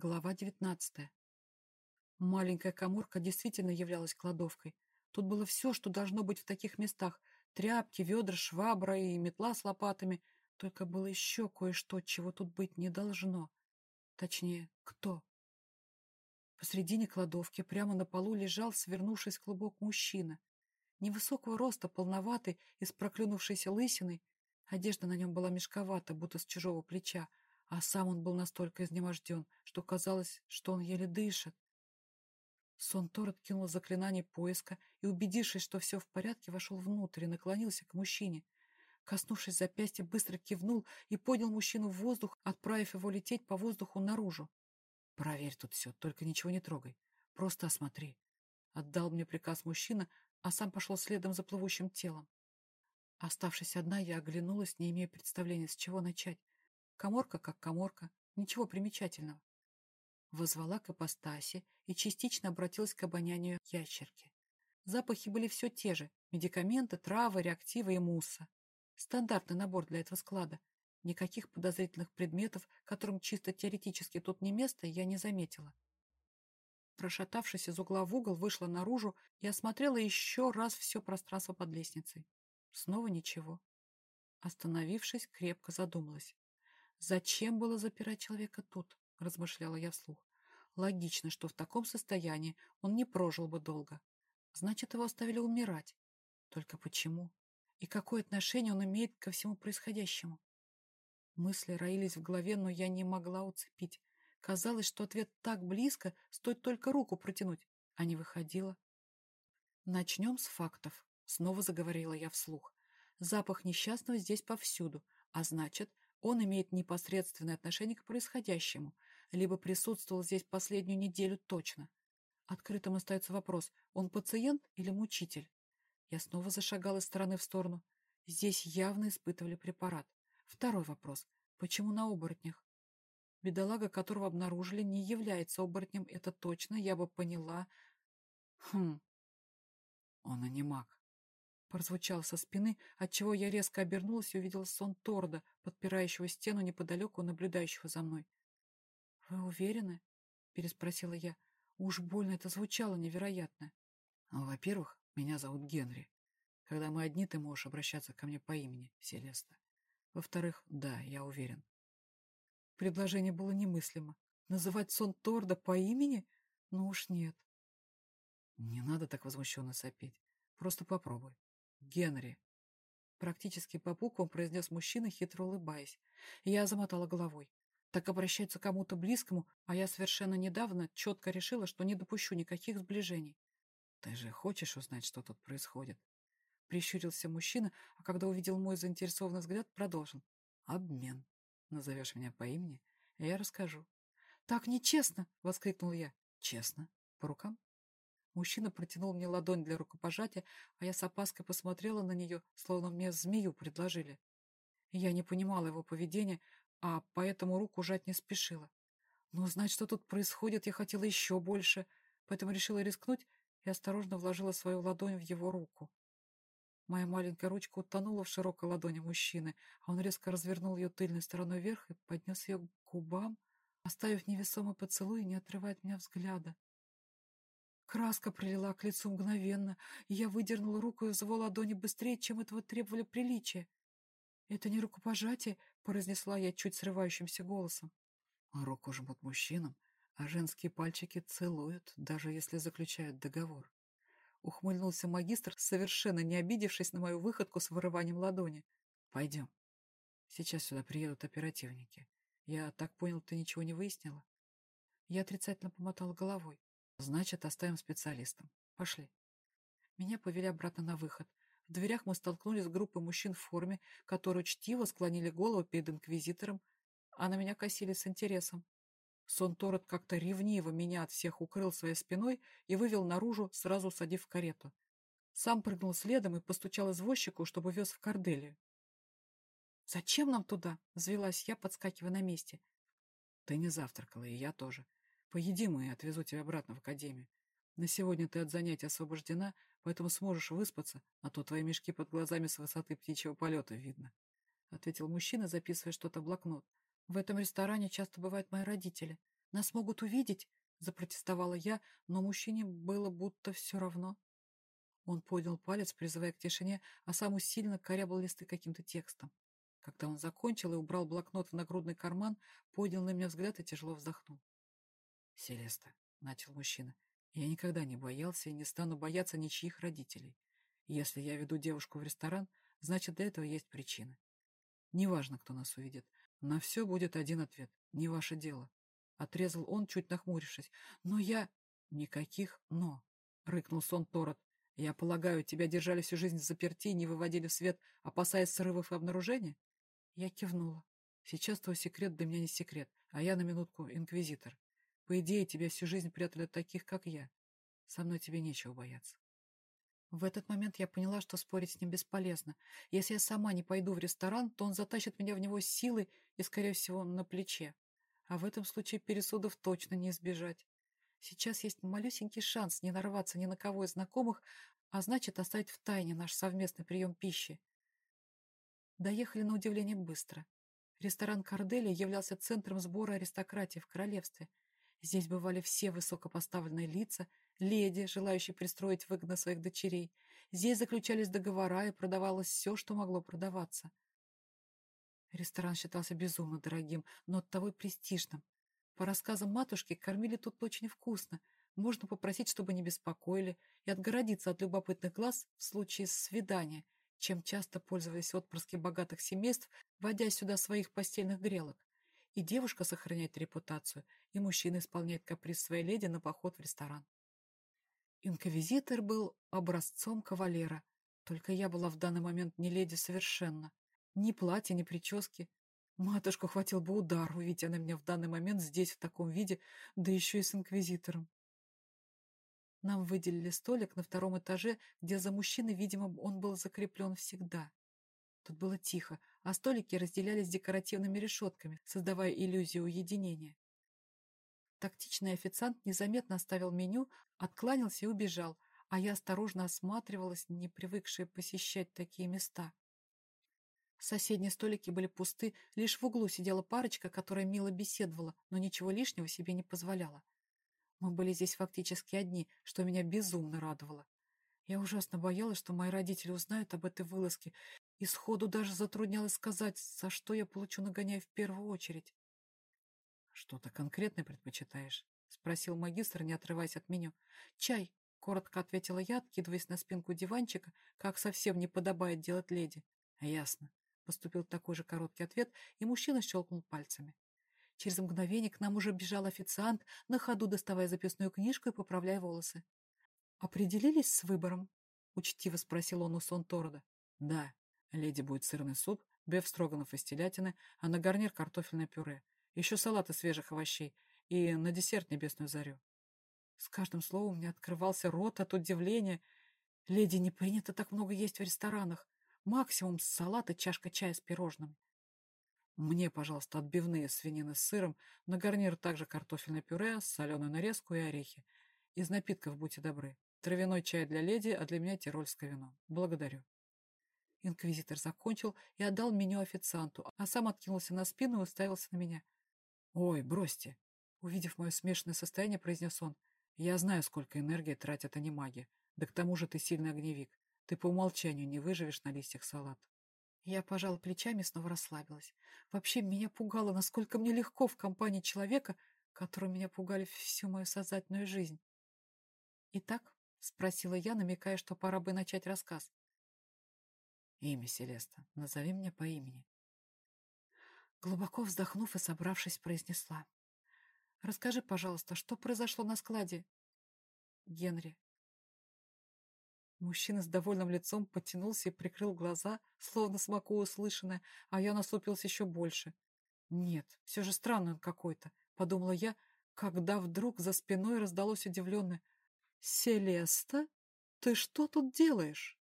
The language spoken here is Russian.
Глава девятнадцатая. Маленькая коморка действительно являлась кладовкой. Тут было все, что должно быть в таких местах. Тряпки, ведра, швабра и метла с лопатами. Только было еще кое-что, чего тут быть не должно. Точнее, кто? Посредине кладовки прямо на полу лежал, свернувшись клубок мужчина. Невысокого роста, полноватый и с проклюнувшейся лысиной. Одежда на нем была мешковата, будто с чужого плеча, а сам он был настолько изнеможден, что казалось, что он еле дышит. Сон Тор откинул заклинание поиска и, убедившись, что все в порядке, вошел внутрь и наклонился к мужчине. Коснувшись запястья, быстро кивнул и поднял мужчину в воздух, отправив его лететь по воздуху наружу. «Проверь тут все, только ничего не трогай. Просто осмотри». Отдал мне приказ мужчина, а сам пошел следом за плывущим телом. Оставшись одна, я оглянулась, не имея представления, с чего начать. Коморка как коморка, ничего примечательного. Возвала к ипостаси и частично обратилась к обонянию ящерки. Запахи были все те же – медикаменты, травы, реактивы и мусса. Стандартный набор для этого склада. Никаких подозрительных предметов, которым чисто теоретически тут не место, я не заметила. Прошатавшись из угла в угол, вышла наружу и осмотрела еще раз все пространство под лестницей. Снова ничего. Остановившись, крепко задумалась. «Зачем было запирать человека тут?» – размышляла я вслух. «Логично, что в таком состоянии он не прожил бы долго. Значит, его оставили умирать. Только почему? И какое отношение он имеет ко всему происходящему?» Мысли роились в голове, но я не могла уцепить. Казалось, что ответ так близко, стоит только руку протянуть, а не выходила. «Начнем с фактов», — снова заговорила я вслух. «Запах несчастного здесь повсюду, а значит, он имеет непосредственное отношение к происходящему, либо присутствовал здесь последнюю неделю точно. Открытым остается вопрос, он пациент или мучитель? Я снова зашагала из стороны в сторону. Здесь явно испытывали препарат. Второй вопрос, почему на оборотнях? Бедолага, которого обнаружили, не является оборотнем, это точно, я бы поняла. Хм, он и не маг. Прозвучал со спины, отчего я резко обернулась и увидела сон Торда, подпирающего стену неподалеку, наблюдающего за мной. «Вы уверены?» — переспросила я. Уж больно это звучало невероятно. «Во-первых, меня зовут Генри. Когда мы одни, ты можешь обращаться ко мне по имени, Селеста. Во-вторых, да, я уверен». Предложение было немыслимо. Называть сон Торда по имени? Ну уж нет. Не надо так возмущенно сопеть. Просто попробуй. Генри. Практически по буквам произнес мужчина, хитро улыбаясь. Я замотала головой. Так обращается к кому-то близкому, а я совершенно недавно четко решила, что не допущу никаких сближений. Ты же хочешь узнать, что тут происходит? Прищурился мужчина, а когда увидел мой заинтересованный взгляд, продолжил. Обмен. Назовешь меня по имени, и я расскажу. Так нечестно! — воскликнул я. Честно. По рукам? Мужчина протянул мне ладонь для рукопожатия, а я с опаской посмотрела на нее, словно мне змею предложили. Я не понимала его поведения, а поэтому руку жать не спешила. Но узнать, что тут происходит, я хотела еще больше, поэтому решила рискнуть и осторожно вложила свою ладонь в его руку. Моя маленькая ручка утонула в широкой ладони мужчины, а он резко развернул ее тыльной стороной вверх и поднес ее к губам, оставив невесомый поцелуй и не отрывая от меня взгляда. Краска прилила к лицу мгновенно, и я выдернула руку из его ладони быстрее, чем этого требовали приличия. «Это не рукопожатие», — произнесла я чуть срывающимся голосом. Руку жмут мужчинам, а женские пальчики целуют, даже если заключают договор. Ухмыльнулся магистр, совершенно не обидевшись на мою выходку с вырыванием ладони. «Пойдем. Сейчас сюда приедут оперативники. Я так понял, ты ничего не выяснила?» Я отрицательно помотала головой. Значит, оставим специалистам. Пошли. Меня повели обратно на выход. В дверях мы столкнулись с группой мужчин в форме, которые чтиво склонили голову перед инквизитором, а на меня косили с интересом. Сон Торет как-то ревниво меня от всех укрыл своей спиной и вывел наружу, сразу садив в карету. Сам прыгнул следом и постучал извозчику, чтобы вез в Корделию. «Зачем нам туда?» — взвелась я, подскакивая на месте. «Ты не завтракала, и я тоже. Поедим и отвезу тебя обратно в академию. На сегодня ты от занятий освобождена, поэтому сможешь выспаться, а то твои мешки под глазами с высоты птичьего полета видно», — ответил мужчина, записывая что-то в блокнот. «В этом ресторане часто бывают мои родители. Нас могут увидеть, запротестовала я, но мужчине было будто все равно. Он поднял палец, призывая к тишине, а сам усиленно корябал листы каким-то текстом. Когда он закончил и убрал блокнот в нагрудный карман, поднял на меня взгляд и тяжело вздохнул. «Селеста», — начал мужчина, — «я никогда не боялся и не стану бояться ничьих родителей. Если я веду девушку в ресторан, значит, для этого есть причины. Неважно, кто нас увидит. На все будет один ответ. Не ваше дело. Отрезал он, чуть нахмурившись. Но я... Никаких «но», — рыкнул сон Торот. Я полагаю, тебя держали всю жизнь в заперти и не выводили в свет, опасаясь срывов и обнаружения? Я кивнула. Сейчас твой секрет для меня не секрет, а я на минутку инквизитор. По идее, тебя всю жизнь прятали от таких, как я. Со мной тебе нечего бояться. В этот момент я поняла, что спорить с ним бесполезно. Если я сама не пойду в ресторан, то он затащит меня в него силой и, скорее всего, на плече. А в этом случае пересудов точно не избежать. Сейчас есть малюсенький шанс не нарваться ни на кого из знакомых, а значит, оставить в тайне наш совместный прием пищи. Доехали на удивление быстро. Ресторан Корделия являлся центром сбора аристократии в королевстве. Здесь бывали все высокопоставленные лица, леди, желающие пристроить выгодно своих дочерей. Здесь заключались договора и продавалось все, что могло продаваться. Ресторан считался безумно дорогим, но оттого и престижным. По рассказам матушки, кормили тут очень вкусно. Можно попросить, чтобы не беспокоили, и отгородиться от любопытных глаз в случае свидания, чем часто пользовались отпрыски богатых семейств, вводя сюда своих постельных грелок. И девушка сохраняет репутацию, и мужчина исполняет каприз своей леди на поход в ресторан. Инквизитор был образцом кавалера, только я была в данный момент не леди совершенно. Ни платья, ни прически, Матушку хватил бы удар, увидеть она меня в данный момент здесь, в таком виде, да еще и с инквизитором. Нам выделили столик на втором этаже, где за мужчиной, видимо, он был закреплен всегда. Тут было тихо, а столики разделялись декоративными решетками, создавая иллюзию уединения. Тактичный официант незаметно оставил меню, откланялся и убежал, а я осторожно осматривалась, не привыкшая посещать такие места. Соседние столики были пусты, лишь в углу сидела парочка, которая мило беседовала, но ничего лишнего себе не позволяла. Мы были здесь фактически одни, что меня безумно радовало. Я ужасно боялась, что мои родители узнают об этой вылазке, и сходу даже затруднялось сказать, за что я получу нагоняй в первую очередь. — Что-то конкретное предпочитаешь? — спросил магистр, не отрываясь от меню. — Чай, — коротко ответила я, откидываясь на спинку диванчика, как совсем не подобает делать леди. — Ясно. Поступил такой же короткий ответ, и мужчина щелкнул пальцами. Через мгновение к нам уже бежал официант, на ходу доставая записную книжку и поправляя волосы. «Определились с выбором?» — учтиво спросил он у сон Торода. «Да. Леди будет сырный суп, беф строганов из телятины, а на гарнир картофельное пюре. Еще салат из свежих овощей и на десерт небесную зарю». С каждым словом у меня открывался рот от удивления. «Леди, не принято так много есть в ресторанах. Максимум салат и чашка чая с пирожным. Мне, пожалуйста, отбивные свинины с сыром, на гарнир также картофельное пюре, соленую нарезку и орехи. Из напитков будьте добры. Травяной чай для леди, а для меня тирольское вино. Благодарю. Инквизитор закончил и отдал меню официанту, а сам откинулся на спину и уставился на меня. «Ой, бросьте!» Увидев мое смешанное состояние, произнес он. «Я знаю, сколько энергии тратят они маги. Да к тому же ты сильный огневик. Ты по умолчанию не выживешь на листьях салат. Я пожала плечами и снова расслабилась. Вообще меня пугало, насколько мне легко в компании человека, которого меня пугали всю мою сознательную жизнь. «Итак?» — спросила я, намекая, что пора бы начать рассказ. «Имя, Селеста. Назови меня по имени». Глубоко вздохнув и собравшись, произнесла. «Расскажи, пожалуйста, что произошло на складе?» «Генри, Мужчина с довольным лицом потянулся и прикрыл глаза, словно смакуя услышанное, а я насупилась еще больше. «Нет, все же странный он какой-то», — подумала я, когда вдруг за спиной раздалось удивленное. «Селеста, ты что тут делаешь?»